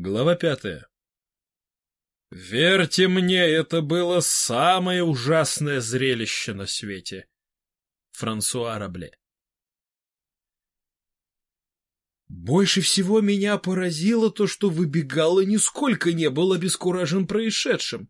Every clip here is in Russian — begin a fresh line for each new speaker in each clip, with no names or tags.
Глава пятая. Верьте мне, это было самое ужасное зрелище на свете. Франсуа Рабле. Больше всего меня поразило то, что выбегало нисколько не был обескуражен происшедшим.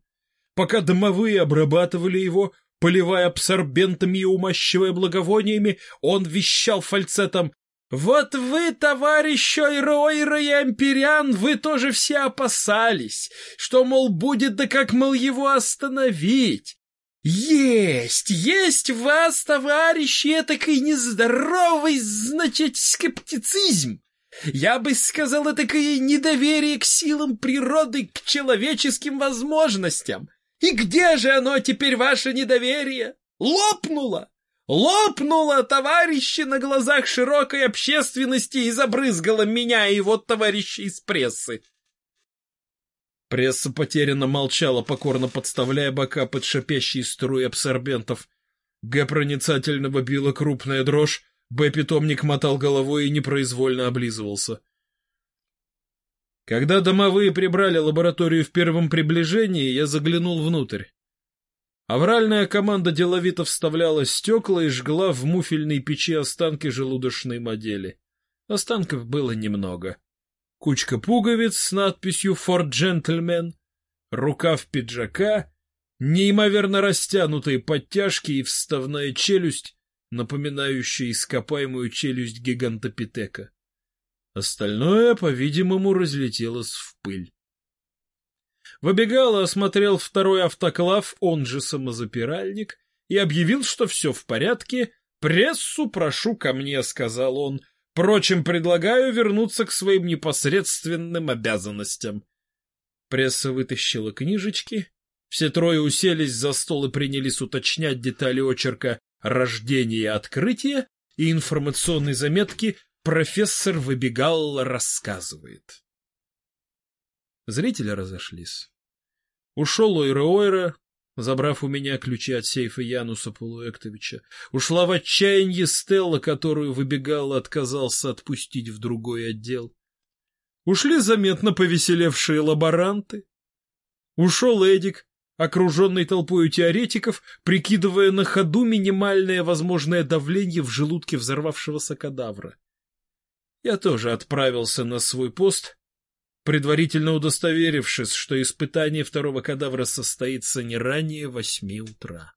Пока домовые обрабатывали его, поливая абсорбентами и умащивая благовониями, он вещал фальцетом вот вы, товарищ Ойройра и Ампериан, вы тоже все опасались, что, мол, будет да как, мол, его остановить. Есть, есть в вас, товарищи, этакой нездоровый, значит, скептицизм. Я бы сказал, этакое недоверие к силам природы, к человеческим возможностям. И где же оно теперь, ваше недоверие? Лопнуло! Лопнула, товарищи, на глазах широкой общественности и забрызгала меня и его товарищи из прессы. Пресса потерянно молчала, покорно подставляя бока под шипящие струи абсорбентов. Г. проницательно била крупная дрожь, Б. питомник мотал головой и непроизвольно облизывался. Когда домовые прибрали лабораторию в первом приближении, я заглянул внутрь. Авральная команда деловито вставляла стекла и жгла в муфельной печи останки желудочной модели. Останков было немного. Кучка пуговиц с надписью «For Gentlemen», рукав пиджака, неимоверно растянутые подтяжки и вставная челюсть, напоминающая ископаемую челюсть гигантопитека. Остальное, по-видимому, разлетелось в пыль. Выбегал и осмотрел второй автоклав, он же самозапиральник, и объявил, что все в порядке. «Прессу прошу ко мне», — сказал он. «Впрочем, предлагаю вернуться к своим непосредственным обязанностям». Пресса вытащила книжечки. Все трое уселись за стол и принялись уточнять детали очерка «Рождение и открытие» и информационной заметки «Профессор выбегал, рассказывает». Зрители разошлись. Ушел Ойра-Ойра, забрав у меня ключи от сейфа Януса Полуэктовича. Ушла в отчаяние Стелла, которую выбегал и отказался отпустить в другой отдел. Ушли заметно повеселевшие лаборанты. Ушел Эдик, окруженный толпой теоретиков, прикидывая на ходу минимальное возможное давление в желудке взорвавшегося кадавра. Я тоже отправился на свой пост, предварительно удостоверившись, что испытание второго кадавра состоится не ранее восьми утра.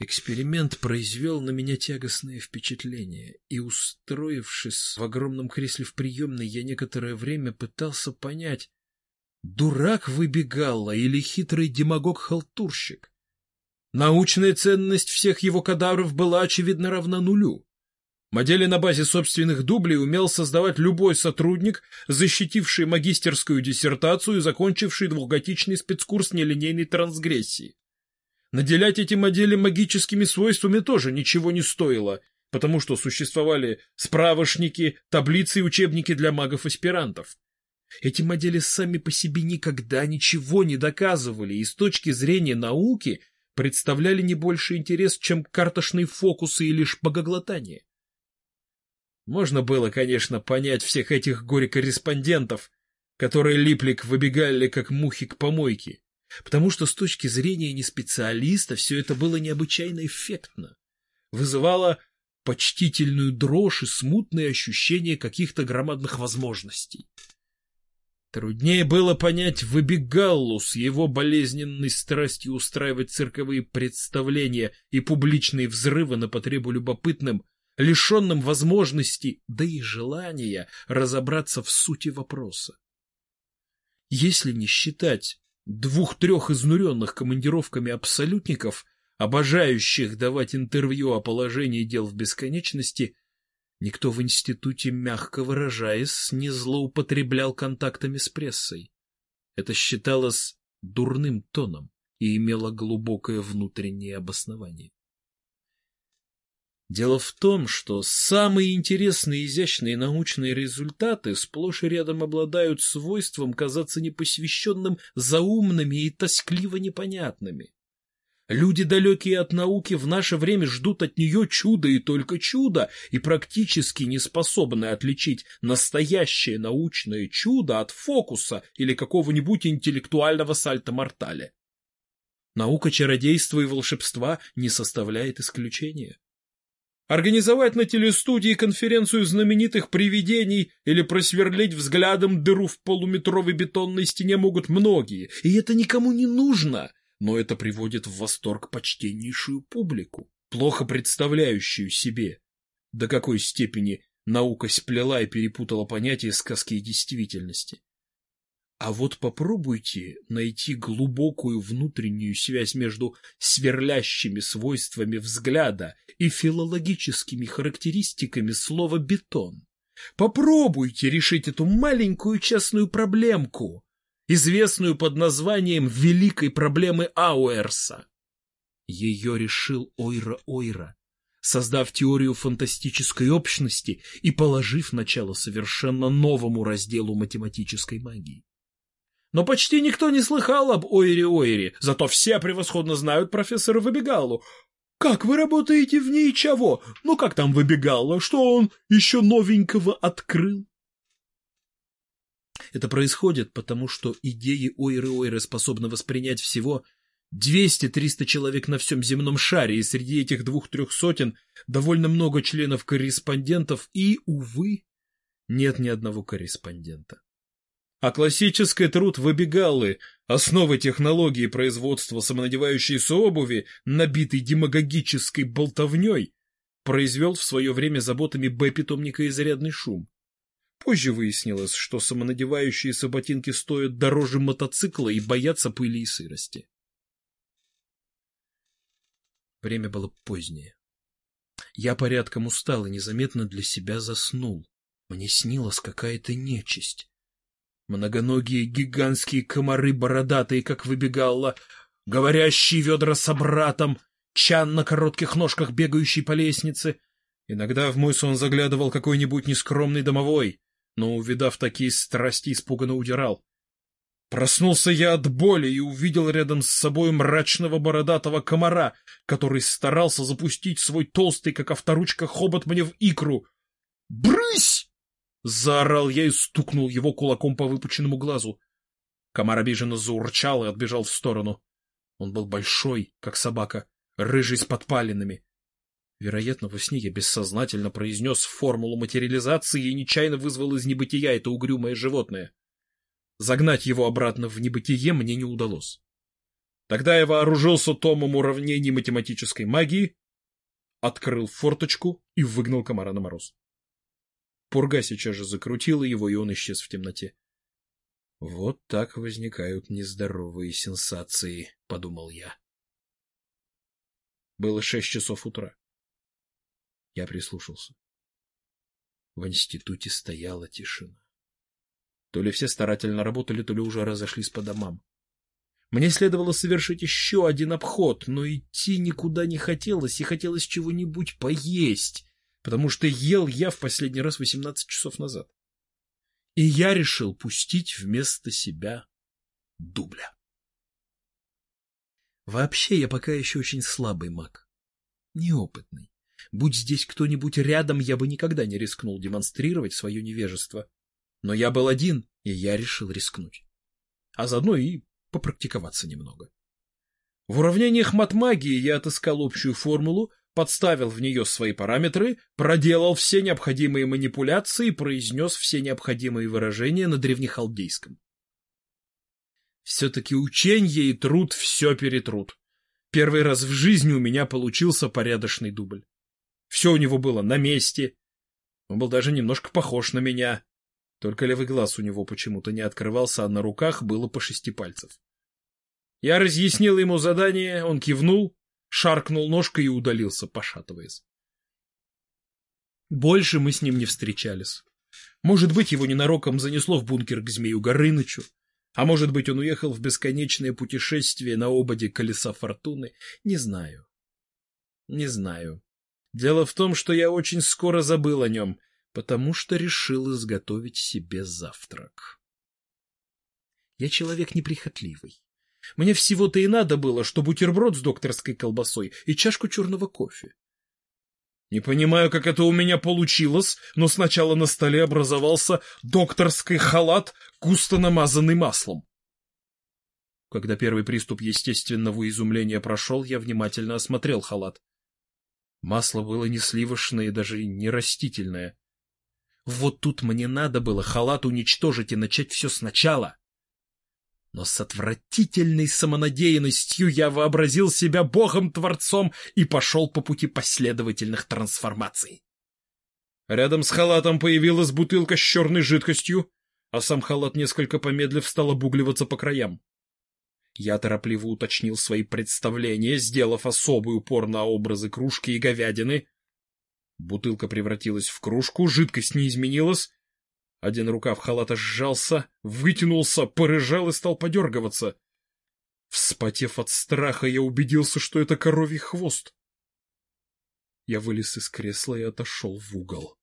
Эксперимент произвел на меня тягостное впечатление, и, устроившись в огромном кресле в приемной, я некоторое время пытался понять, дурак выбегала или хитрый демагог-халтурщик. Научная ценность всех его кадавров была, очевидно, равна нулю. Модели на базе собственных дублей умел создавать любой сотрудник, защитивший магистерскую диссертацию и закончивший двухготичный спецкурс нелинейной трансгрессии. Наделять эти модели магическими свойствами тоже ничего не стоило, потому что существовали справочники, таблицы и учебники для магов-аспирантов. Эти модели сами по себе никогда ничего не доказывали и с точки зрения науки представляли не больше интерес, чем карточные фокусы или шпагоглотание. Можно было, конечно, понять всех этих горе-корреспондентов, которые липли к выбегали как мухи к помойке, потому что с точки зрения не специалиста все это было необычайно эффектно, вызывало почтительную дрожь и смутные ощущения каких-то громадных возможностей. Труднее было понять Выбегаллу с его болезненной страстью устраивать цирковые представления и публичные взрывы на потребу любопытным, лишенным возможности, да и желания разобраться в сути вопроса. Если не считать двух-трех изнуренных командировками абсолютников, обожающих давать интервью о положении дел в бесконечности, никто в институте, мягко выражаясь, не злоупотреблял контактами с прессой. Это считалось дурным тоном и имело глубокое внутреннее обоснование. Дело в том, что самые интересные изящные научные результаты сплошь и рядом обладают свойством казаться непосвященным заумными и тоскливо непонятными. Люди, далекие от науки, в наше время ждут от нее чуда и только чуда, и практически не способны отличить настоящее научное чудо от фокуса или какого-нибудь интеллектуального сальто-мортале. Наука чародейства и волшебства не составляет исключения. Организовать на телестудии конференцию знаменитых привидений или просверлить взглядом дыру в полуметровой бетонной стене могут многие, и это никому не нужно но это приводит в восторг почтеннейшую публику, плохо представляющую себе, до какой степени наука сплела и перепутала понятия сказки и действительности. А вот попробуйте найти глубокую внутреннюю связь между сверлящими свойствами взгляда и филологическими характеристиками слова «бетон». Попробуйте решить эту маленькую частную проблемку, известную под названием «Великой проблемы Ауэрса». Ее решил Ойра-Ойра, создав теорию фантастической общности и положив начало совершенно новому разделу математической магии. Но почти никто не слыхал об Ойре-Ойре, зато все превосходно знают профессора Выбегалу. Как вы работаете в ней чего? Ну как там Выбегало? Что он еще новенького открыл? Это происходит потому, что идеи Ойры-Ойры способны воспринять всего 200-300 человек на всем земном шаре, и среди этих двух-трех сотен довольно много членов-корреспондентов, и, увы, нет ни одного корреспондента. А классический труд выбегалы, основы технологии производства самонадевающейся обуви, набитый демагогической болтовней, произвел в свое время заботами Б-питомника изрядный шум. Позже выяснилось, что самонадевающиеся ботинки стоят дороже мотоцикла и боятся пыли и сырости. Время было позднее. Я порядком устал и незаметно для себя заснул. Мне снилась какая-то нечисть. Многоногие гигантские комары, бородатые, как выбегало, говорящие ведра с братом, чан на коротких ножках, бегающий по лестнице. Иногда в мой сон заглядывал какой-нибудь нескромный домовой но, увидав такие страсти, испуганно удирал. Проснулся я от боли и увидел рядом с собой мрачного бородатого комара, который старался запустить свой толстый, как авторучка, хобот мне в икру. «Брысь!» — заорал я и стукнул его кулаком по выпученному глазу. Комар обиженно заурчал и отбежал в сторону. Он был большой, как собака, рыжий с подпалинами. Вероятно, во сне я бессознательно произнес формулу материализации и нечаянно вызвал из небытия это угрюмое животное. Загнать его обратно в небытие мне не удалось. Тогда я вооружился томом уравнений математической магии, открыл форточку и выгнал комара на мороз. Пурга сейчас же закрутила его, и он исчез в темноте. «Вот так возникают нездоровые сенсации», — подумал я. Было шесть часов утра. Я прислушался. В институте стояла тишина. То ли все старательно работали, то ли уже разошлись по домам. Мне следовало совершить еще один обход, но идти никуда не хотелось, и хотелось чего-нибудь поесть, потому что ел я в последний раз восемнадцать часов назад. И я решил пустить вместо себя дубля. Вообще я пока еще очень слабый маг, неопытный. Будь здесь кто-нибудь рядом, я бы никогда не рискнул демонстрировать свое невежество. Но я был один, и я решил рискнуть. А заодно и попрактиковаться немного. В уравнениях матмагии я отыскал общую формулу, подставил в нее свои параметры, проделал все необходимые манипуляции и произнес все необходимые выражения на древнехалдейском. Все-таки ученье и труд все перетрут. Первый раз в жизни у меня получился порядочный дубль. Все у него было на месте. Он был даже немножко похож на меня. Только левый глаз у него почему-то не открывался, а на руках было по шести пальцев. Я разъяснил ему задание, он кивнул, шаркнул ножкой и удалился, пошатываясь. Больше мы с ним не встречались. Может быть, его ненароком занесло в бункер к Змею Горынычу, а может быть, он уехал в бесконечное путешествие на ободе колеса фортуны. Не знаю. Не знаю. Дело в том, что я очень скоро забыл о нем, потому что решил изготовить себе завтрак. Я человек неприхотливый. Мне всего-то и надо было, что бутерброд с докторской колбасой и чашку черного кофе. Не понимаю, как это у меня получилось, но сначала на столе образовался докторский халат, густо намазанный маслом. Когда первый приступ естественного изумления прошел, я внимательно осмотрел халат. Масло было не сливочное и даже не растительное. Вот тут мне надо было халат уничтожить и начать все сначала. Но с отвратительной самонадеянностью я вообразил себя богом-творцом и пошел по пути последовательных трансформаций. Рядом с халатом появилась бутылка с черной жидкостью, а сам халат, несколько помедлив, стал обугливаться по краям. Я торопливо уточнил свои представления, сделав особый упор на образы кружки и говядины. Бутылка превратилась в кружку, жидкость не изменилась, один рукав халата сжался, вытянулся, порыжал и стал подергиваться. Вспотев от страха, я убедился, что это коровий хвост. Я вылез из кресла и отошел в угол.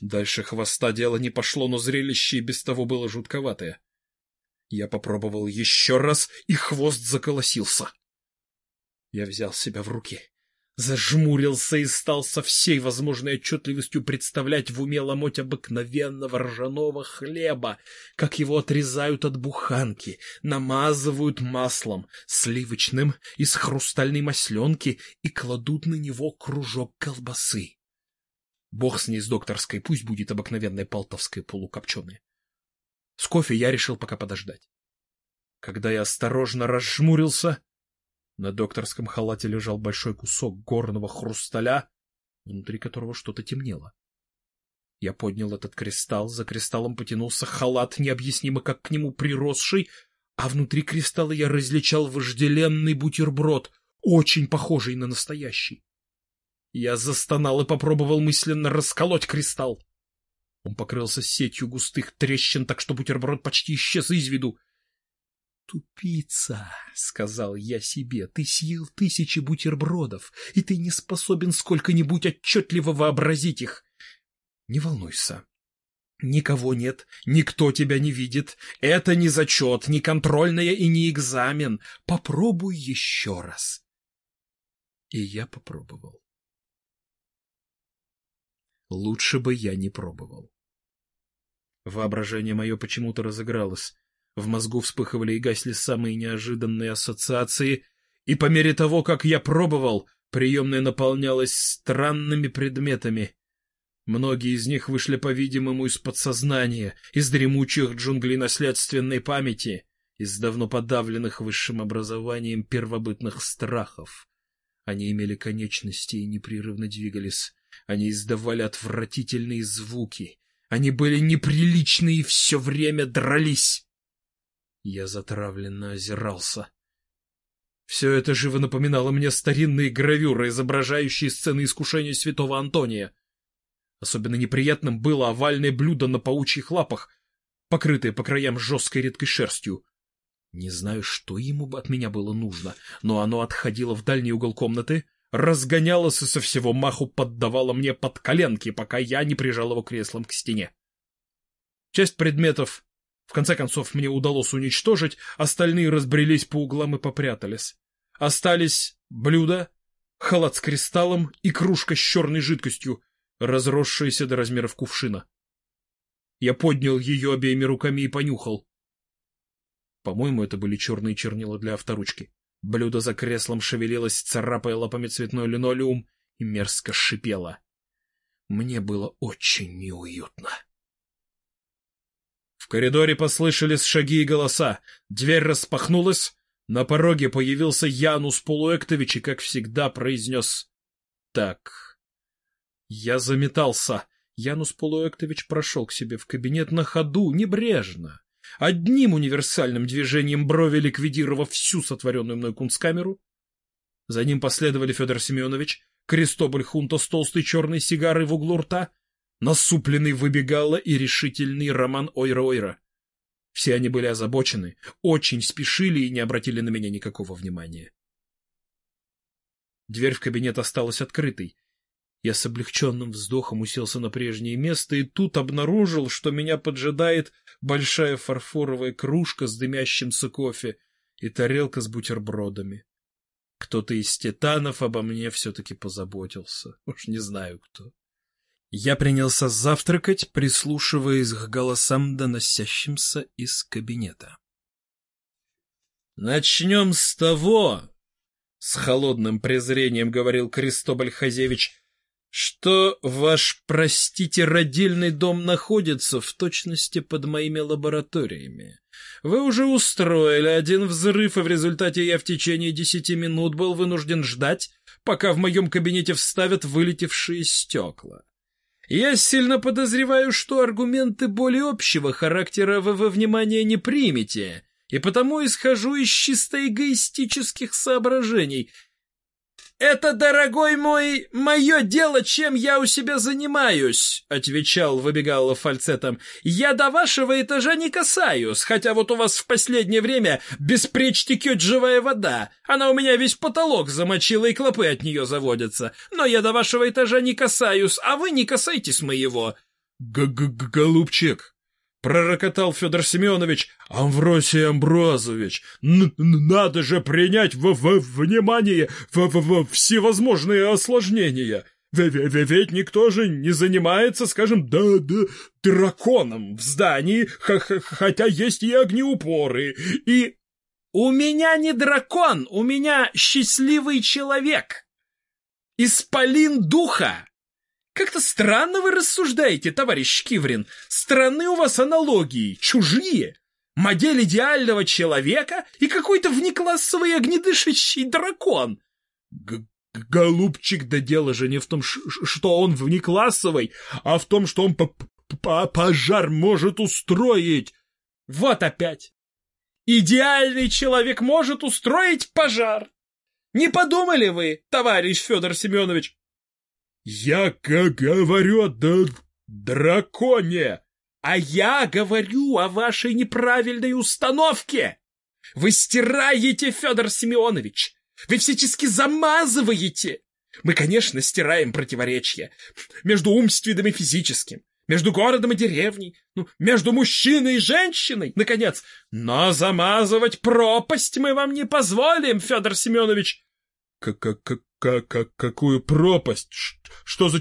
Дальше хвоста дело не пошло, но зрелище и без того было жутковатое. Я попробовал еще раз, и хвост заколосился. Я взял себя в руки зажмурился и стал со всей возможной отчетливостью представлять в уме ломоть обыкновенного ржаного хлеба, как его отрезают от буханки, намазывают маслом, сливочным из хрустальной масленки и кладут на него кружок колбасы. Бог с ней с докторской, пусть будет обыкновенной полтовской полукопченой. С кофе я решил пока подождать. Когда я осторожно разжмурился, на докторском халате лежал большой кусок горного хрусталя, внутри которого что-то темнело. Я поднял этот кристалл, за кристаллом потянулся халат, необъяснимо как к нему приросший, а внутри кристалла я различал вожделенный бутерброд, очень похожий на настоящий. Я застонал и попробовал мысленно расколоть кристалл. Он покрылся сетью густых трещин, так что бутерброд почти исчез из виду. «Тупица!» — сказал я себе. «Ты съел тысячи бутербродов, и ты не способен сколько-нибудь отчетливо вообразить их!» «Не волнуйся. Никого нет, никто тебя не видит. Это не зачет, не контрольная и не экзамен. Попробуй еще раз!» И я попробовал. Лучше бы я не пробовал. Воображение мое почему-то разыгралось. В мозгу вспыхивали и гасли самые неожиданные ассоциации, и по мере того, как я пробовал, приемная наполнялась странными предметами. Многие из них вышли, по-видимому, из подсознания, из дремучих джунглей наследственной памяти, из давно подавленных высшим образованием первобытных страхов. Они имели конечности и непрерывно двигались. Они издавали отвратительные звуки. Они были неприличны и все время дрались. Я затравленно озирался. Все это живо напоминало мне старинные гравюры, изображающие сцены искушения святого Антония. Особенно неприятным было овальное блюдо на паучьих лапах, покрытое по краям жесткой редкой шерстью. Не знаю, что ему от меня было нужно, но оно отходило в дальний угол комнаты, разгонялось и со всего маху поддавало мне под коленки, пока я не прижал его креслом к стене. Часть предметов в конце концов, мне удалось уничтожить, остальные разбрелись по углам и попрятались. Остались блюдо, халат с кристаллом и кружка с черной жидкостью, разросшаяся до размеров кувшина. Я поднял ее обеими руками и понюхал. По-моему, это были черные чернила для авторучки. Блюдо за креслом шевелилось, царапая лапами цветной линолеум, и мерзко шипело. Мне было очень неуютно. Коридоре послышались шаги и голоса. Дверь распахнулась. На пороге появился Янус Полуэктович и, как всегда, произнес «Так». Я заметался. Янус Полуэктович прошел к себе в кабинет на ходу, небрежно. Одним универсальным движением брови ликвидировав всю сотворенную мной кунсткамеру. За ним последовали Федор Семенович, Крестоболь Хунта с толстой черной сигарой в углу рта, насупленный выбегала и решительный Роман Ойра-Ойра. Все они были озабочены, очень спешили и не обратили на меня никакого внимания. Дверь в кабинет осталась открытой. Я с облегченным вздохом уселся на прежнее место и тут обнаружил, что меня поджидает большая фарфоровая кружка с дымящимся кофе и тарелка с бутербродами. Кто-то из титанов обо мне все-таки позаботился. Уж не знаю кто. Я принялся завтракать, прислушиваясь к голосам, доносящимся из кабинета. «Начнем с того», — с холодным презрением говорил Кристобаль Хазевич, что ваш, простите, родильный дом находится в точности под моими лабораториями. Вы уже устроили один взрыв, и в результате я в течение десяти минут был вынужден ждать, пока в моем кабинете вставят вылетевшие стекла. Я сильно подозреваю, что аргументы более общего характера вы во внимание не примете, и потому исхожу из чисто эгоистических соображений — «Это, дорогой мой, мое дело, чем я у себя занимаюсь», — отвечал выбегала фальцетом. «Я до вашего этажа не касаюсь, хотя вот у вас в последнее время беспреч текет живая вода. Она у меня весь потолок замочила, и клопы от нее заводятся. Но я до вашего этажа не касаюсь, а вы не касайтесь моего».
Г -г -г «Голубчик, пророкотал Федор Семенович. Амвросий Амброзович, надо же принять в, в внимание в, в, в всевозможные осложнения. Ведь никто же не занимается, скажем, да, да, драконом в здании, х -х хотя есть и огнеупоры, и...
У меня не дракон, у меня счастливый человек. Исполин духа. Как-то странно вы рассуждаете, товарищ Киврин. Странные у вас аналогии, чужие. Модель идеального человека и какой-то внеклассовый огнедышащий дракон.
Г Голубчик, да дело же не в том, что он внеклассовый, а в том, что он по -по пожар может устроить.
Вот опять. Идеальный человек может устроить пожар. Не подумали вы, товарищ Федор Семенович,
«Я как говорю да драконе!»
«А я говорю о вашей неправильной установке! Вы стираете, Федор Семенович! Вы всячески замазываете! Мы, конечно, стираем противоречия между умственным и физическим, между городом и деревней, ну, между мужчиной и женщиной, наконец. Но замазывать пропасть мы вам не позволим, Федор Семенович.
Как, как, как, как, какую пропасть? Что за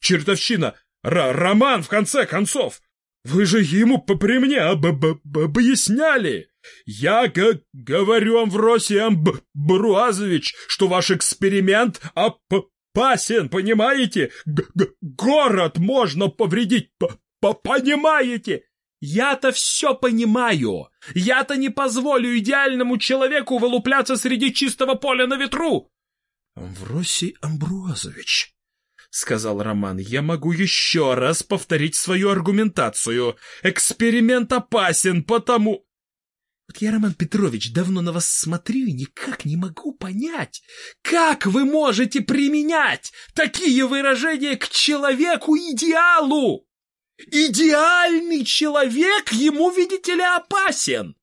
чертовщина? Р роман, в конце концов! Вы же ему при мне об об объясняли! Я говорю Амвросий Амбруазович, что ваш эксперимент опасен, понимаете? -г Город можно повредить, п понимаете?
Я-то все понимаю. Я-то не позволю идеальному человеку вылупляться среди чистого поля на ветру.
Амвросий Амбруазович, — сказал Роман, — я могу еще раз повторить свою аргументацию. Эксперимент опасен, потому...
Вот я, Роман Петрович, давно на вас смотрю и никак не могу понять, как вы можете применять такие выражения к человеку-идеалу? Идеальный человек ему, видите ли, опасен.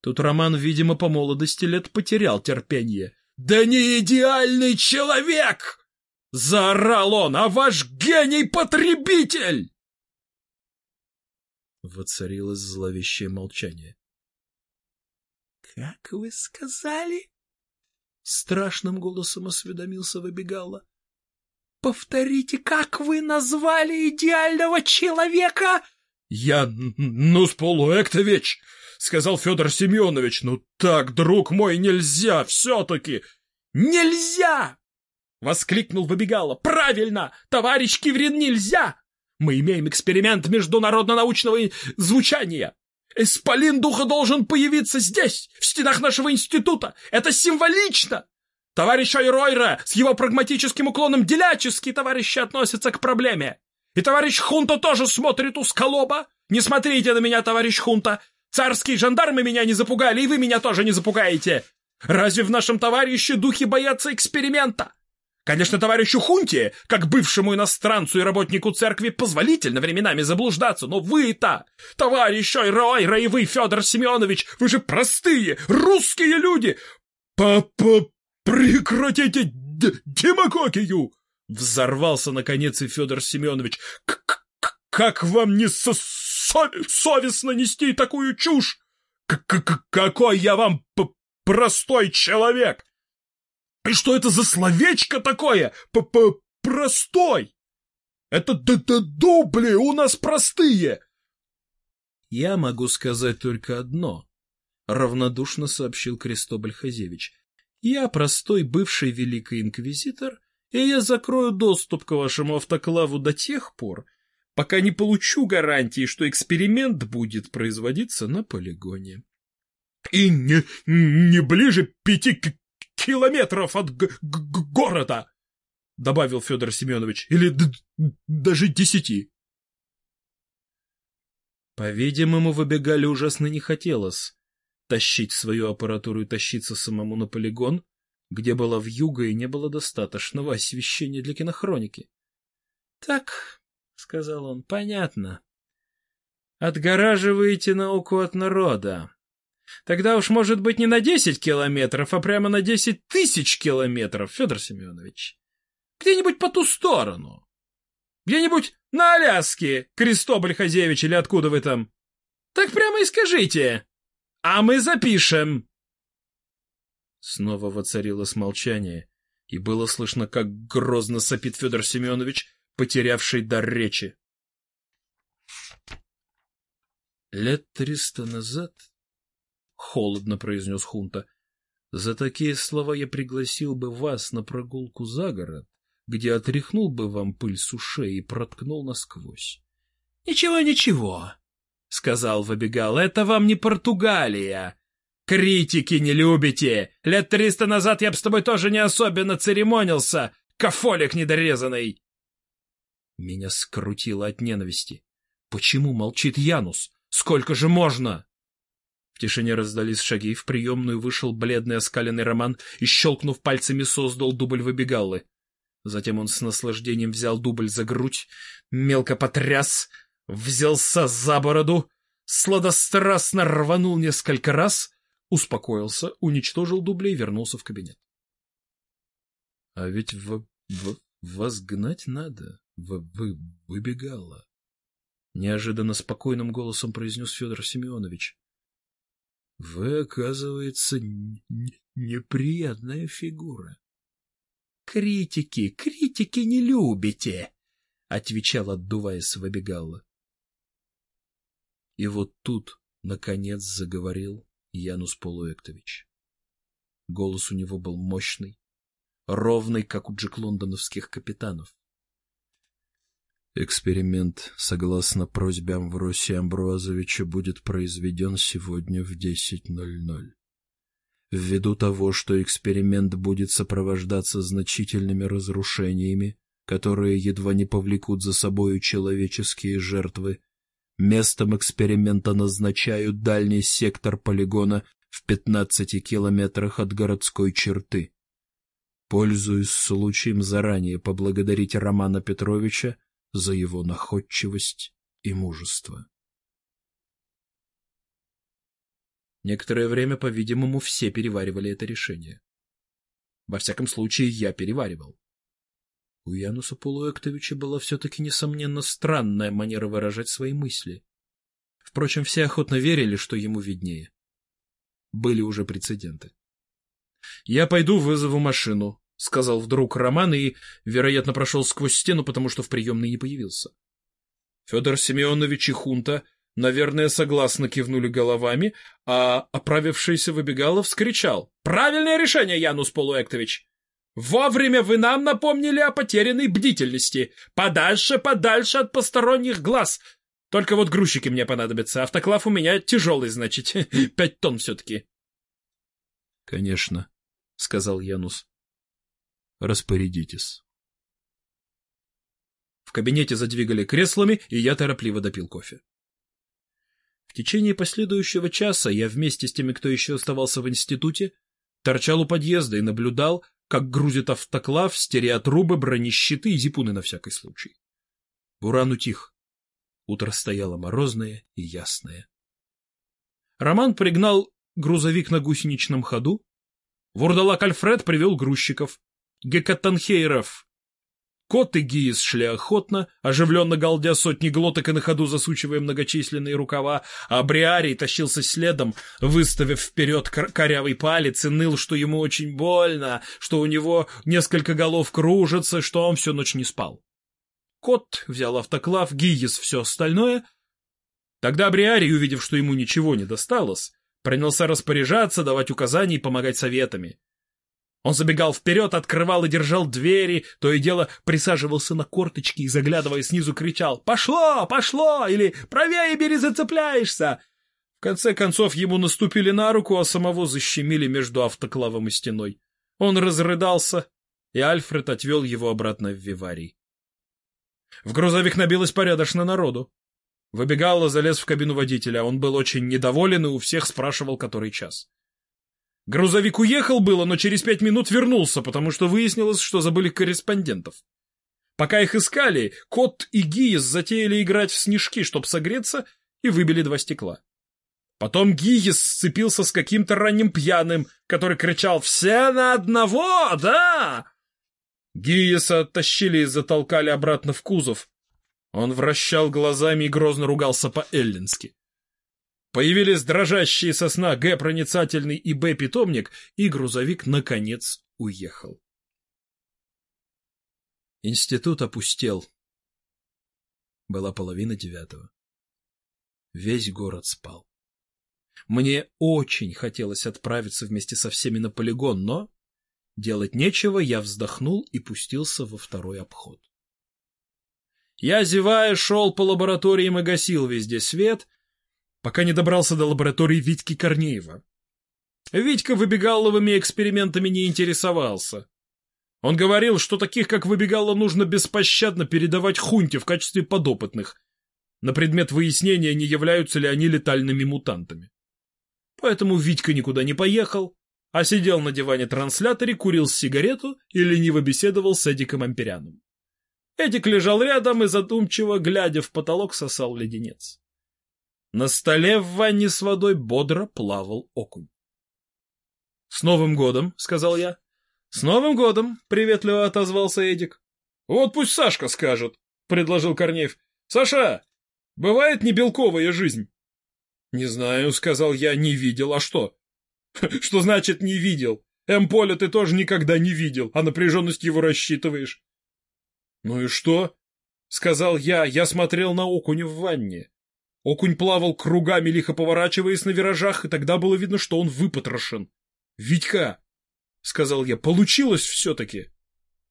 Тут Роман, видимо, по молодости лет потерял терпение. «Да не идеальный человек!» — заорал он, «а ваш гений-потребитель!» Воцарилось зловещее молчание. «Как вы сказали?» — страшным голосом осведомился Выбегала. Повторите, как вы назвали идеального человека?
Я, ну, с полуэктович, сказал Федор Семенович. Ну так, друг мой, нельзя, все-таки.
Нельзя! Воскликнул Выбегало. Правильно, товарищ Киврин, нельзя! Мы имеем эксперимент международно-научного звучания. Эсполин духа должен появиться здесь, в стенах нашего института. Это символично. Товарищ Айройра с его прагматическим уклоном делячески товарищи относятся к проблеме. И товарищ Хунта тоже смотрит узколоба. Не смотрите на меня, товарищ Хунта. Царские жандармы меня не запугали, и вы меня тоже не запугаете. Разве в нашем товарище духи боятся эксперимента? Конечно, товарищу Хунте, как бывшему иностранцу и работнику церкви, позволительно временами заблуждаться, но вы-то, товарищ Айройра и вы, Федор Семенович, вы же простые, русские люди.
Папа, «Прекратите демагогию!» Взорвался, наконец, и Федор Семенович. «Как вам не со совестно нести такую чушь? какой я вам простой человек! И что это за словечко такое? П -п Простой! Это д -д дубли у нас простые!
Я могу сказать только одно, — равнодушно сообщил Крестобаль Хазевич. Я простой бывший великий инквизитор, и я закрою доступ к вашему автоклаву до тех пор, пока не получу гарантии, что эксперимент будет производиться на полигоне.
— И не, не ближе пяти километров от города, — добавил Федор Семенович, — или даже десяти.
По-видимому, выбегали ужасно не хотелось тащить свою аппаратуру и тащиться самому на полигон, где была вьюга и не было достаточного освещения для кинохроники. — Так, — сказал он, — понятно. Отгораживаете науку от народа. Тогда уж, может быть, не на десять километров, а прямо на десять тысяч километров, Федор Семенович. Где-нибудь по ту сторону. Где-нибудь на Аляске, Крестоболь Хазевич, или откуда вы там. Так прямо и скажите. А мы запишем. Снова воцарилось молчание, и было слышно, как грозно сопит Федор Семенович, потерявший дар речи. Лет триста назад, — холодно произнес Хунта, — за такие слова я пригласил бы вас на прогулку за город, где отряхнул бы вам пыль с ушей и проткнул насквозь. — Ничего, ничего, — сказал выбегал, — это вам не Португалия. Критики не любите. Лет триста назад я б с тобой тоже не особенно церемонился, кафолик недорезанный. Меня скрутило от ненависти. Почему молчит Янус? Сколько же можно? В тишине раздались шаги, в приемную вышел бледный оскаленный Роман и, щелкнув пальцами, создал дубль выбегаллы. Затем он с наслаждением взял дубль за грудь, мелко потряс, взялся за бороду, сладострастно рванул несколько раз, успокоился, уничтожил дубли и вернулся в кабинет. — А ведь в, в, вас гнать надо, в, вы, выбегала. Неожиданно спокойным голосом произнес Федор Семенович. — Вы, оказывается, неприятная фигура. Критики, критики не любите, — отвечал, отдуваясь, выбегала. И вот тут, наконец, заговорил Янус Полуэктович. Голос у него был мощный, ровный, как у джеклондоновских капитанов. Эксперимент, согласно просьбам Вроси Амбруазовича, будет произведен сегодня в 10.00. Ввиду того, что эксперимент будет сопровождаться значительными разрушениями, которые едва не повлекут за собою человеческие жертвы, местом эксперимента назначают дальний сектор полигона в 15 километрах от городской черты. Пользуясь случаем заранее поблагодарить Романа Петровича за его находчивость и мужество. Некоторое время, по-видимому, все переваривали это решение. Во всяком случае, я переваривал. У Януса Полуэктовича была все-таки, несомненно, странная манера выражать свои мысли. Впрочем, все охотно верили, что ему виднее. Были уже прецеденты. «Я пойду вызову машину», — сказал вдруг Роман и, вероятно, прошел сквозь стену, потому что в приемной не появился. Федор Семенович и Хунта наверное, согласно кивнули головами, а оправившийся выбегалов вскричал. «Правильное решение, Янус Полуэктович! Вовремя вы нам напомнили о потерянной бдительности. Подальше, подальше от посторонних глаз. Только вот грузчики мне понадобятся. Автоклав у меня тяжелый, значит. Пять тонн все-таки». «Конечно», — сказал Янус. «Распорядитесь». В кабинете задвигали креслами, и я торопливо допил кофе. В течение последующего часа я вместе с теми, кто еще оставался в институте, торчал у подъезда и наблюдал, как грузит автоклав, стереотрубы, бронещиты и зипуны на всякий случай. Буран утих. Утро стояло морозное и ясное. Роман пригнал грузовик на гусеничном ходу. Вурдалак Альфред привел грузчиков. Гекатанхейров Кот и Гиис шли охотно, оживленно галдя сотни глоток и на ходу засучивая многочисленные рукава, а Бриарий тащился следом, выставив вперед корявый палец и ныл, что ему очень больно, что у него несколько голов кружится, что он всю ночь не спал. Кот взял автоклав, Гиис все остальное. Тогда Бриарий, увидев, что ему ничего не досталось, принялся распоряжаться, давать указания и помогать советами. Он забегал вперед, открывал и держал двери, то и дело присаживался на корточки и, заглядывая снизу, кричал «Пошло! Пошло!» или «Правее бери, зацепляешься!» В конце концов ему наступили на руку, а самого защемили между автоклавом и стеной. Он разрыдался, и Альфред отвел его обратно в Виварий. В грузовик набилось порядочно народу. Выбегало, залез в кабину водителя. Он был очень недоволен и у всех спрашивал, который час. Грузовик уехал было, но через пять минут вернулся, потому что выяснилось, что забыли корреспондентов. Пока их искали, Кот и Гиес затеяли играть в снежки, чтобы согреться, и выбили два стекла. Потом Гиес сцепился с каким-то ранним пьяным, который кричал «Все на одного, да!» Гиеса оттащили и затолкали обратно в кузов. Он вращал глазами и грозно ругался по-эллински. Появились дрожащие сосна Г проницательный и Б питомник, и грузовик, наконец, уехал. Институт опустел. Была половина девятого. Весь город спал. Мне очень хотелось отправиться вместе со всеми на полигон, но делать нечего, я вздохнул и пустился во второй обход. Я, зевая, шел по лабораториям и гасил везде свет, пока не добрался до лаборатории Витьки Корнеева. Витька выбегаловыми экспериментами не интересовался. Он говорил, что таких, как выбегало, нужно беспощадно передавать хунте в качестве подопытных, на предмет выяснения, не являются ли они летальными мутантами. Поэтому Витька никуда не поехал, а сидел на диване-трансляторе, курил сигарету и лениво беседовал с Эдиком Амперяном. Эдик лежал рядом и задумчиво, глядя в потолок, сосал леденец. На столе в ванне с водой бодро плавал окунь. — С Новым годом, — сказал я. — С Новым годом, — приветливо отозвался Эдик. — Вот пусть Сашка скажет, — предложил Корнеев. — Саша, бывает небелковая жизнь? — Не знаю, — сказал я, — не видел, а что? — Что значит не видел? М-поля ты тоже никогда не видел, а напряженность его рассчитываешь. — Ну и что? — сказал я, я смотрел на окуня в ванне. Окунь плавал кругами, лихо поворачиваясь на виражах, и тогда было видно, что он выпотрошен. — Витька, — сказал я, — получилось все-таки.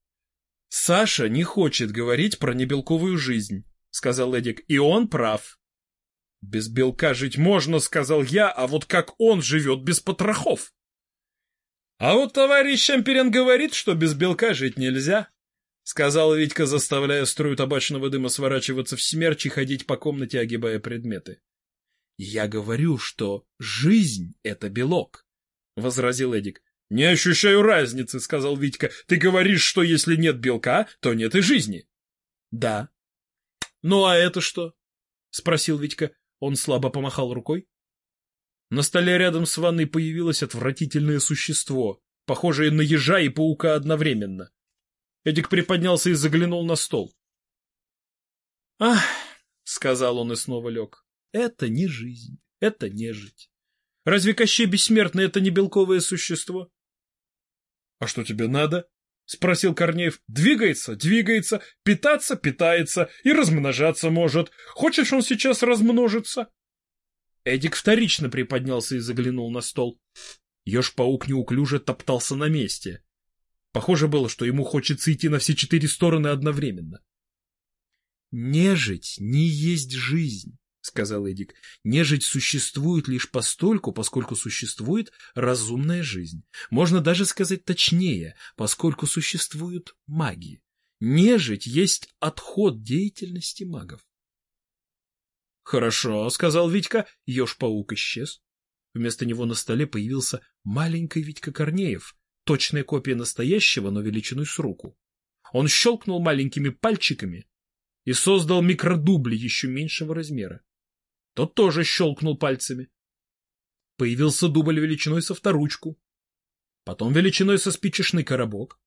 — Саша не хочет говорить про небелковую жизнь, — сказал Эдик, — и он прав. — Без белка жить можно, — сказал я, — а вот как он живет без потрохов? — А вот товарищ Амперен говорит, что без белка жить нельзя, — сказал Витька, заставляя струю табачного дыма сворачиваться в смерч и ходить по комнате, огибая предметы. — Я говорю, что жизнь — это белок, — возразил Эдик. — Не ощущаю разницы, — сказал Витька. — Ты говоришь, что если нет белка, то нет и жизни. — Да. — Ну а это что? — спросил Витька. Он слабо помахал рукой. На столе рядом с ванной появилось отвратительное существо, похожее на ежа и паука одновременно. Эдик приподнялся и заглянул на стол. «Ах!» — сказал он и снова лег. «Это не жизнь, это нежить. Разве Кощей Бессмертный — это не белковое существо?» «А что тебе надо?» — спросил Корнеев. «Двигается, двигается, питаться, питается и размножаться может. Хочешь, он сейчас размножится?» Эдик вторично приподнялся и заглянул на стол. Еж-паук неуклюже топтался на месте. Похоже было, что ему хочется идти на все четыре стороны одновременно. «Нежить не есть жизнь», — сказал Эдик. «Нежить существует лишь постольку, поскольку существует разумная жизнь. Можно даже сказать точнее, поскольку существуют маги. Нежить есть отход деятельности магов». «Хорошо», — сказал Витька. Еж-паук исчез. Вместо него на столе появился маленький Витька Корнеев, точная копия настоящего, но величиной с руку. Он щелкнул маленькими пальчиками и создал микродубли еще меньшего размера. Тот тоже щелкнул пальцами. Появился дубль величиной со вторучку, потом величиной со спичечный коробок,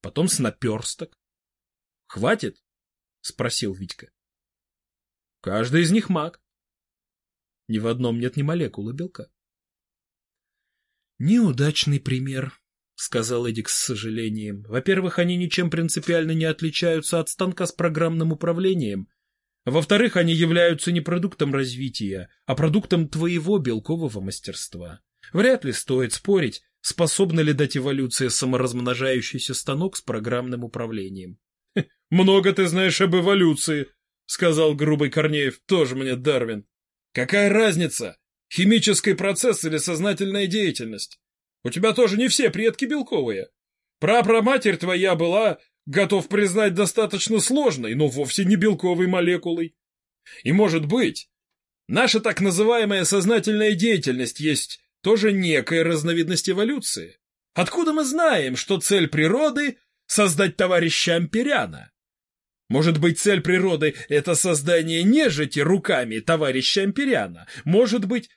потом с наперсток, Хватит? — спросил Витька. — Каждый из них маг. Ни в одном нет ни молекулы белка. — Неудачный пример, — сказал Эдик с сожалением. — Во-первых, они ничем принципиально не отличаются от станка с программным управлением. Во-вторых, они являются не продуктом развития, а продуктом твоего белкового мастерства. Вряд ли стоит спорить, способна ли дать эволюция саморазмножающийся станок с программным управлением. — Много ты знаешь об эволюции, — сказал грубый Корнеев, тоже мне Дарвин. — Какая разница, химический процесс или сознательная деятельность? У тебя тоже не все предки белковые. Прапраматерь твоя была, готов признать, достаточно сложной, но вовсе не белковой молекулой. И может быть, наша так называемая сознательная деятельность есть тоже некая разновидность эволюции. Откуда мы знаем, что цель природы — создать товарища Амперяна? Может быть, цель природы — это создание нежити руками товарища Амперяна? Может быть...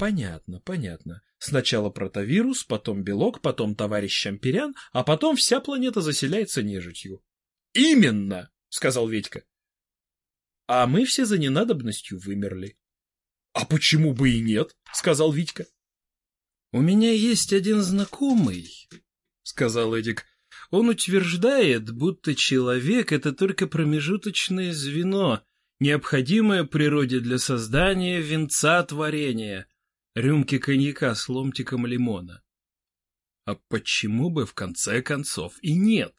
Понятно, понятно. Сначала протовирус, потом белок, потом товарищ Амперян, а потом вся планета заселяется нежитью. — Именно! — сказал Ведька. — А мы все за ненадобностью вымерли. — А почему бы и нет? — сказал Витька. — У меня есть один знакомый, — сказал Эдик. Он утверждает, будто человек — это только промежуточное звено, необходимое природе для создания венца творения, рюмки коньяка с ломтиком лимона. А почему бы в конце концов и нет?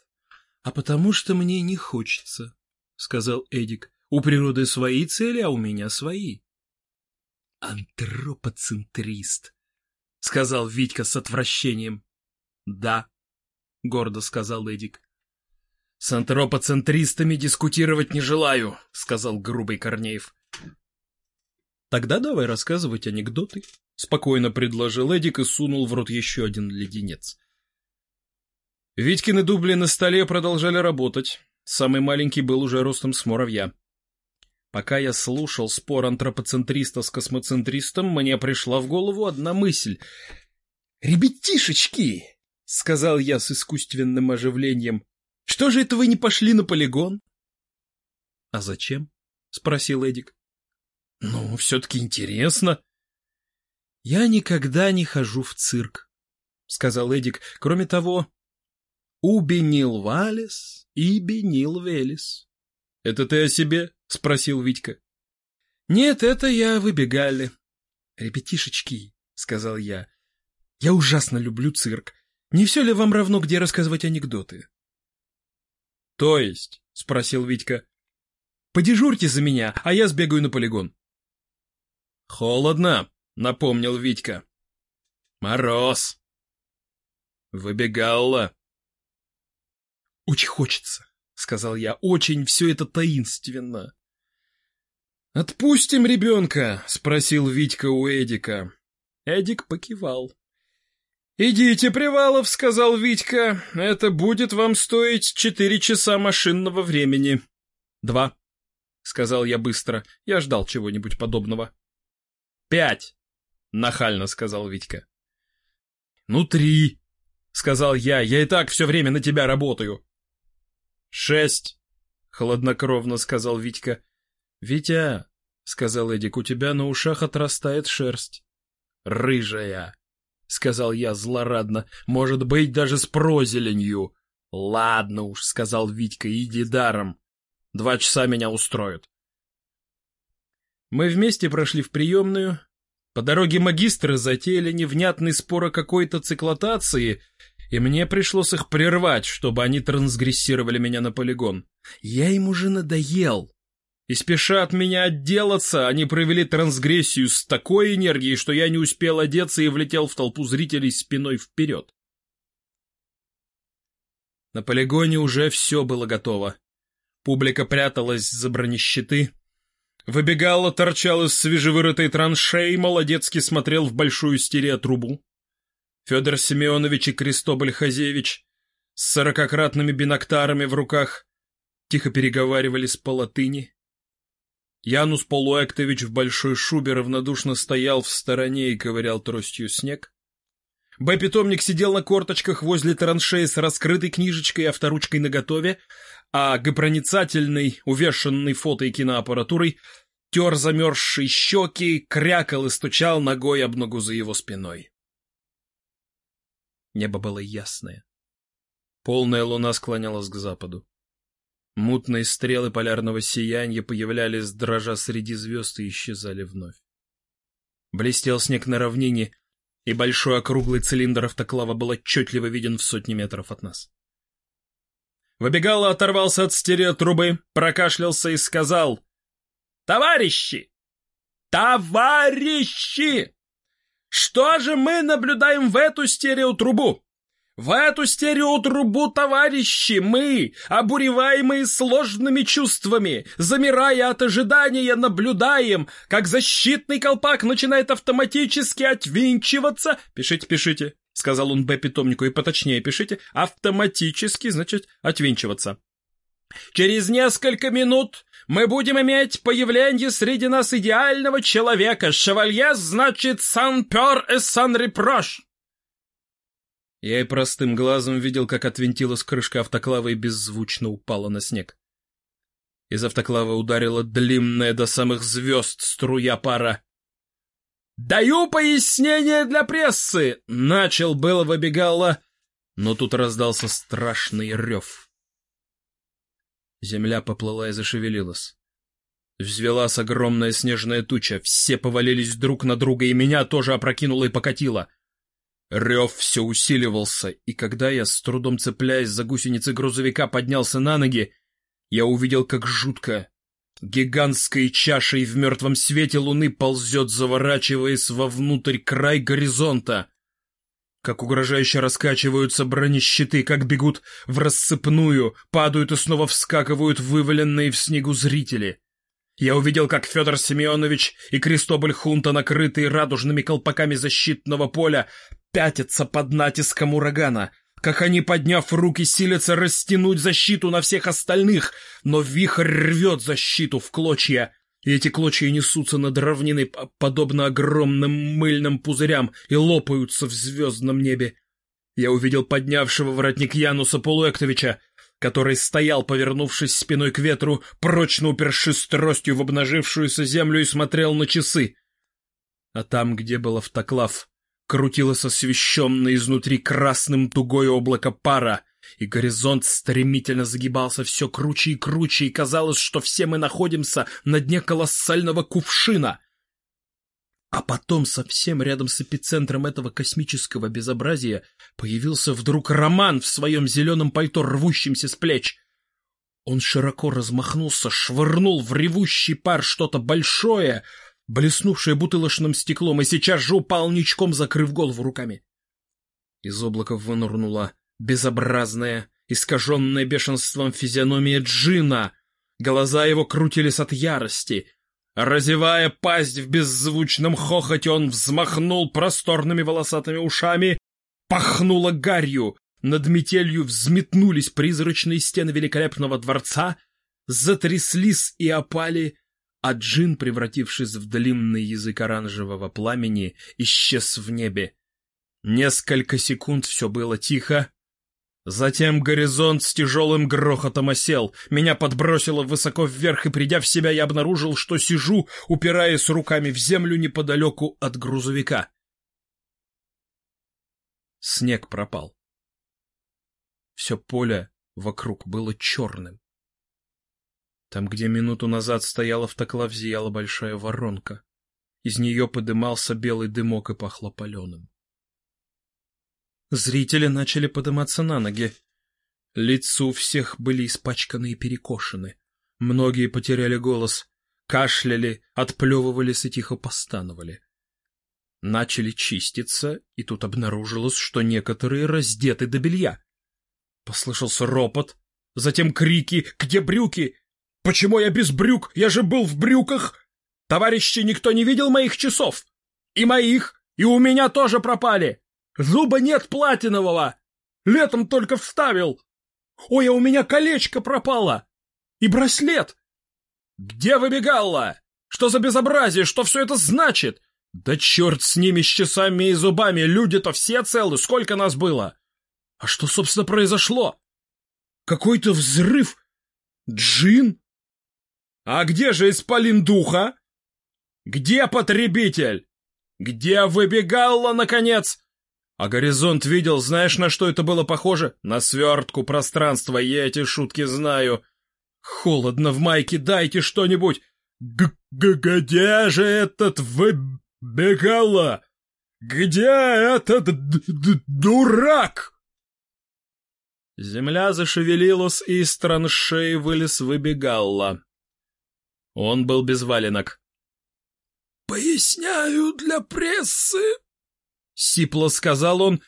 А потому что мне не хочется, — сказал Эдик. У природы свои цели, а у меня свои. Антропоцентрист, — сказал Витька с отвращением. — Да, — гордо сказал Эдик. — С антропоцентристами дискутировать не желаю, — сказал грубый Корнеев. — Тогда давай рассказывать анекдоты, — спокойно предложил Эдик и сунул в рот еще один леденец. Витькины дубли на столе продолжали работать. Самый маленький был уже ростом с муравья. Пока я слушал спор антропоцентриста с космоцентристом, мне пришла в голову одна мысль. «Ребятишечки!» — сказал я с искусственным оживлением. «Что же это вы не пошли на полигон?» «А зачем?» — спросил Эдик. «Ну, все-таки интересно». «Я никогда не хожу в цирк», — сказал Эдик. «Кроме того, убенил Валес и бенил Велес». «Это ты о себе?» — спросил Витька. — Нет, это я выбегали. — Ребятишечки, — сказал я, — я ужасно люблю цирк. Не все ли вам равно, где рассказывать анекдоты? — То есть? — спросил Витька. — Подежурьте за меня, а я сбегаю на полигон. — Холодно, — напомнил Витька. — Мороз. — Выбегала. — Очень хочется, — сказал я, — очень все это таинственно. «Отпустим ребенка?» — спросил Витька у Эдика. Эдик покивал. «Идите, Привалов», — сказал Витька. «Это будет вам стоить четыре часа машинного времени». «Два», — сказал я быстро. Я ждал чего-нибудь подобного. «Пять», — нахально сказал Витька. «Ну, три», — сказал я. «Я и так все время на тебя работаю». «Шесть», — хладнокровно сказал Витька. — Витя, — сказал Эдик, — у тебя на ушах отрастает шерсть. — Рыжая, — сказал я злорадно, — может быть, даже с прозеленью. — Ладно уж, — сказал Витька, — иди даром. Два часа меня устроят. Мы вместе прошли в приемную. По дороге магистры затеяли невнятный спор о какой-то циклотации, и мне пришлось их прервать, чтобы они трансгрессировали меня на полигон. Я им уже надоел. И спеша от меня отделаться, они провели трансгрессию с такой энергией, что я не успел одеться и влетел в толпу зрителей спиной вперед. На полигоне уже все было готово. Публика пряталась за бронещиты. Выбегала, торчал из свежевырытой траншеи, молодецки смотрел в большую стереотрубу. Федор Семенович и Крестоболь Хазевич с сорокакратными биноктарами в руках тихо переговаривались по латыни. Янус Полуэктович в большой шубе равнодушно стоял в стороне и ковырял тростью снег. Б-питомник сидел на корточках возле траншеи с раскрытой книжечкой и авторучкой наготове, а Г-проницательный, увешанный фото и киноаппаратурой, тер замерзшие щеки, крякал и стучал ногой об ногу за его спиной. Небо было ясное. Полная луна склонялась к западу. Мутные стрелы полярного сияния появлялись, дрожа среди звезд, и исчезали вновь. Блестел снег на равнине, и большой округлый цилиндр автоклава был отчетливо виден в сотни метров от нас. Выбегало оторвался от стереотрубы, прокашлялся и сказал «Товарищи! Товарищи! Что же мы наблюдаем в эту стереотрубу? В эту стереотрубу, товарищи, мы, обуреваемые сложными чувствами, замирая от ожидания, наблюдаем, как защитный колпак начинает автоматически отвинчиваться. Пишите, пишите, сказал он Б-питомнику, и поточнее пишите, автоматически, значит, отвинчиваться. Через несколько минут мы будем иметь появление среди нас идеального человека. Шевалье значит сан-пер и сан-репрош. Я и простым глазом видел, как отвинтилась крышка автоклава и беззвучно упала на снег. Из автоклава ударила длинная до самых звезд струя пара. «Даю пояснение для прессы!» — начал было выбегало, но тут раздался страшный рев. Земля поплыла и зашевелилась. Взвелась огромная снежная туча, все повалились друг на друга, и меня тоже опрокинуло и покатило — Рев все усиливался, и когда я, с трудом цепляясь за гусеницы грузовика, поднялся на ноги, я увидел, как жутко, гигантской чашей в мертвом свете луны ползет, заворачиваясь вовнутрь край горизонта. Как угрожающе раскачиваются бронещиты, как бегут в рассыпную, падают и снова вскакивают вываленные в снегу зрители. Я увидел, как Федор Семенович и Кристоболь Хунта, накрытые радужными колпаками защитного поля, пятятся под натиском урагана, как они, подняв руки, силятся растянуть защиту на всех остальных, но вихрь рвет защиту в клочья, и эти клочья несутся над равниной, подобно огромным мыльным пузырям, и лопаются в звездном небе. Я увидел поднявшего воротник Януса Полуэктовича, который стоял, повернувшись спиной к ветру, прочно упершись тростью в обнажившуюся землю и смотрел на часы. А там, где был автоклав, крутилось освещенное изнутри красным тугое облако пара, и горизонт стремительно загибался все круче и круче, и казалось, что все мы находимся на дне колоссального кувшина. А потом совсем рядом с эпицентром этого космического безобразия появился вдруг Роман в своем зеленом пальто, рвущемся с плеч. Он широко размахнулся, швырнул в ревущий пар что-то большое, блеснувшее бутылочным стеклом, и сейчас же упал ничком, закрыв голову руками. Из облака вынырнула безобразная, искаженная бешенством физиономия Джина. Глаза его крутились от ярости. Разевая пасть в беззвучном хохоте, он взмахнул просторными волосатыми ушами, пахнуло гарью, над метелью взметнулись призрачные стены великолепного дворца, затряслись и опали а джин, превратившись в длинный язык оранжевого пламени, исчез в небе. Несколько секунд все было тихо. Затем горизонт с тяжелым грохотом осел. Меня подбросило высоко вверх, и, придя в себя, я обнаружил, что сижу, упираясь руками в землю неподалеку от грузовика. Снег пропал. Все поле вокруг было черным. Там, где минуту назад стояла в таклав, зияла большая воронка. Из нее подымался белый дымок и пахло паленым. Зрители начали подниматься на ноги. Лица у всех были испачканы и перекошены. Многие потеряли голос, кашляли, отплевывались и тихо постановали. Начали чиститься, и тут обнаружилось, что некоторые раздеты до белья. Послышался ропот, затем крики «Где брюки? Почему я без брюк? Я же был в брюках! Товарищи, никто не видел моих часов! И моих, и у меня тоже пропали! Зуба нет платинового! Летом только вставил! Ой, а у меня колечко пропало! И браслет! Где выбегала? Что за безобразие? Что все это значит? Да черт с ними, с часами и зубами, люди-то все целы, сколько нас было? А что, собственно, произошло? Какой-то взрыв? Джин? А где же исполин духа? Где потребитель? Где выбегала, наконец? А горизонт видел, знаешь, на что это было похоже? На свертку пространства, я эти шутки знаю. Холодно в майке, дайте что-нибудь. Г -г Где же этот выбегала? Где этот дурак? Земля зашевелилась, и из траншеи вылез выбегалла. Он был без валенок. «Поясняю для прессы», — сипло сказал он,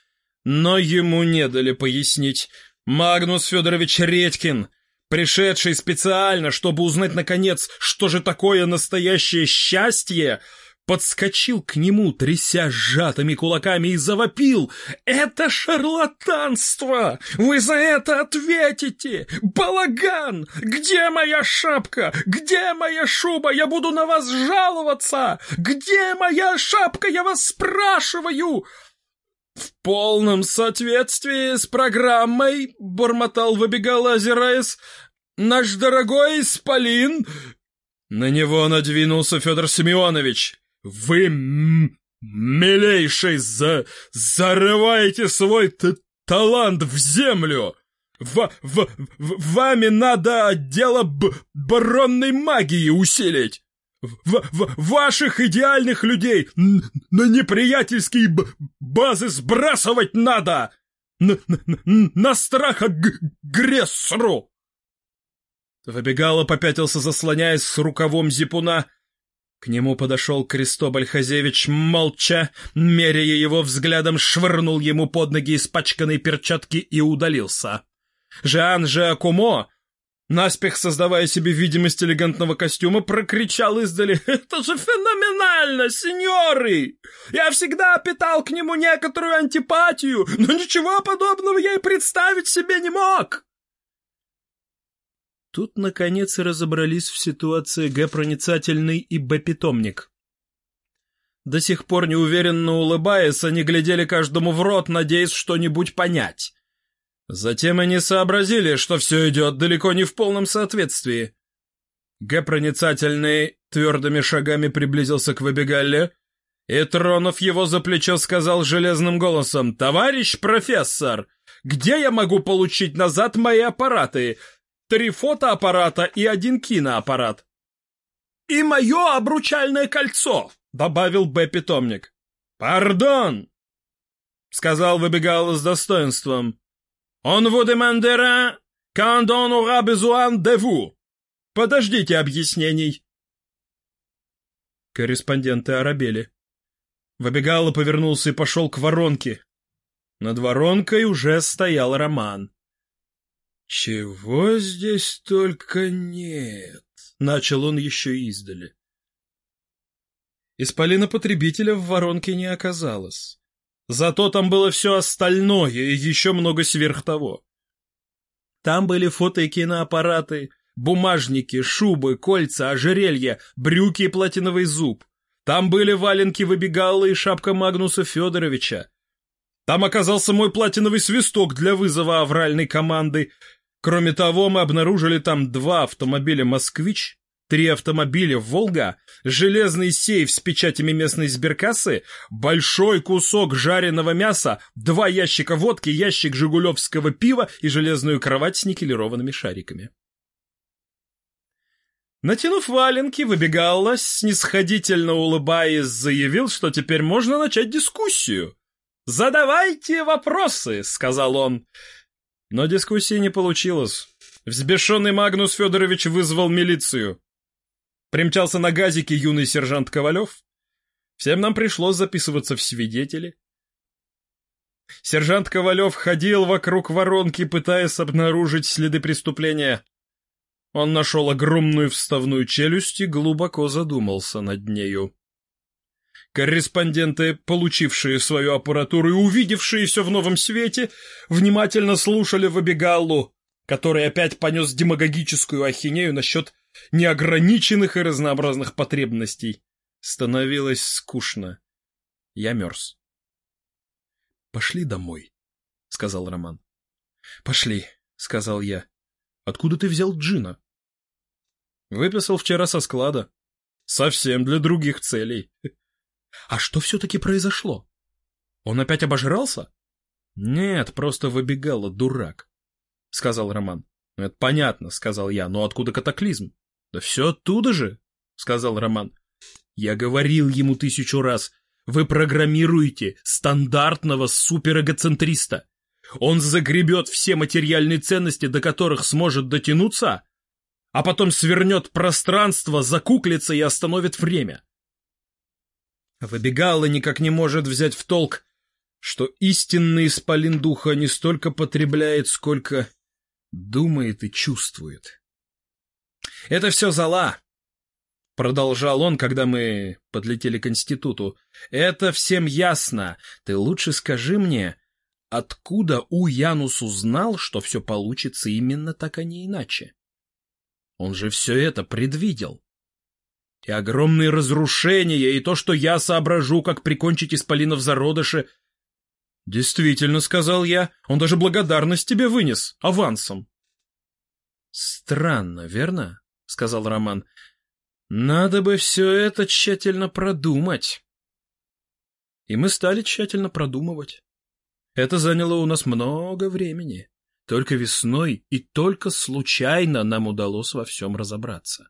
но ему не дали пояснить. Магнус Федорович Редькин, пришедший специально, чтобы узнать, наконец, что же такое настоящее счастье, — подскочил к нему, тряся сжатыми кулаками, и завопил. «Это шарлатанство! Вы за это ответите! Балаган! Где моя шапка? Где моя шуба? Я буду на вас жаловаться! Где моя шапка? Я вас спрашиваю!» «В полном соответствии с программой», — бормотал выбегал, озираясь, — «наш дорогой Исполин...» На него надвинулся Федор Семенович. Вы, милейший, за... зарываете свой талант в землю! В, в, в, вами надо отдело б баронной магии усилить! В, в, ваших идеальных людей на неприятельские базы сбрасывать надо! На, на, на страх агрессору! Выбегало, попятился, заслоняясь с рукавом зипуна, к нему подошел Крестобаль Хазевич молча, меряя его взглядом, швырнул ему под ноги испачканные перчатки и удалился. Жан Жакумо, наспех создавая себе видимость элегантного костюма, прокричал издали «Это же феноменально, сеньоры! Я всегда питал к нему некоторую антипатию, но ничего подобного я и представить себе не мог!» Тут, наконец, разобрались в ситуации Г-проницательный и Б-питомник. До сих пор неуверенно улыбаясь, они глядели каждому в рот, надеясь что-нибудь понять. Затем они сообразили, что все идет далеко не в полном соответствии. Г-проницательный твердыми шагами приблизился к Выбегалле и, тронув его за плечо, сказал железным голосом, «Товарищ профессор, где я могу получить назад мои аппараты? Три фотоаппарата и один киноаппарат. «И мое обручальное кольцо!» — добавил Б-питомник. «Пардон!» — сказал выбегал с достоинством. «Он vous demandera quand on aura vous!» «Подождите объяснений!» Корреспонденты оробели. Выбегало, повернулся и пошел к воронке. Над воронкой уже стоял Роман. «Чего здесь только нет!» — начал он еще издали. Исполина потребителя в воронке не оказалось. Зато там было все остальное и еще много сверх того. Там были фото и киноаппараты, бумажники, шубы, кольца, ожерелья, брюки и платиновый зуб. Там были валенки выбегала и шапка Магнуса Федоровича. Там оказался мой платиновый свисток для вызова авральной команды, Кроме того, мы обнаружили там два автомобиля «Москвич», три автомобиля «Волга», железный сейф с печатями местной сберкассы, большой кусок жареного мяса, два ящика водки, ящик жигулевского пива и железную кровать с никелированными шариками. Натянув валенки, выбегала, снисходительно улыбаясь, заявил, что теперь можно начать дискуссию. «Задавайте вопросы», — сказал он. Но дискуссии не получилось. Взбешенный Магнус Федорович вызвал милицию. Примчался на газике юный сержант Ковалев. Всем нам пришлось записываться в свидетели. Сержант Ковалев ходил вокруг воронки, пытаясь обнаружить следы преступления. Он нашел огромную вставную челюсть и глубоко задумался над нею. Корреспонденты, получившие свою аппаратуру и увидевшие все в новом свете, внимательно слушали Вабигаллу, который опять понес демагогическую ахинею насчет неограниченных и разнообразных потребностей. Становилось скучно. Я мерз. — Пошли домой, — сказал Роман. — Пошли, — сказал я. — Откуда ты взял джина? — Выписал вчера со склада. Совсем для других целей. — А что все-таки произошло? Он опять обожрался? — Нет, просто выбегала, дурак, — сказал Роман. — Это понятно, — сказал я, — но откуда катаклизм? — Да все оттуда же, — сказал Роман. — Я говорил ему тысячу раз, вы программируете стандартного суперэгоцентриста. Он загребет все материальные ценности, до которых сможет дотянуться, а потом свернет пространство, закуклится и остановит время. Выбегала никак не может взять в толк, что истинный исполин духа не столько потребляет, сколько думает и чувствует. Это все зала, Продолжал он, когда мы подлетели к институту. «Это всем ясно. Ты лучше скажи мне, откуда У Янус узнал, что все получится именно так, а не иначе? Он же все это предвидел. И огромные разрушения, и то, что я соображу, как прикончить исполинов зародыши. Действительно, — сказал я, — он даже благодарность тебе вынес, авансом. Странно, верно? — сказал Роман. Надо бы все это тщательно продумать. И мы стали тщательно продумывать. Это заняло у нас много времени. Только весной и только случайно нам удалось во всем разобраться.